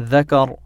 ذكر